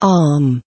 arm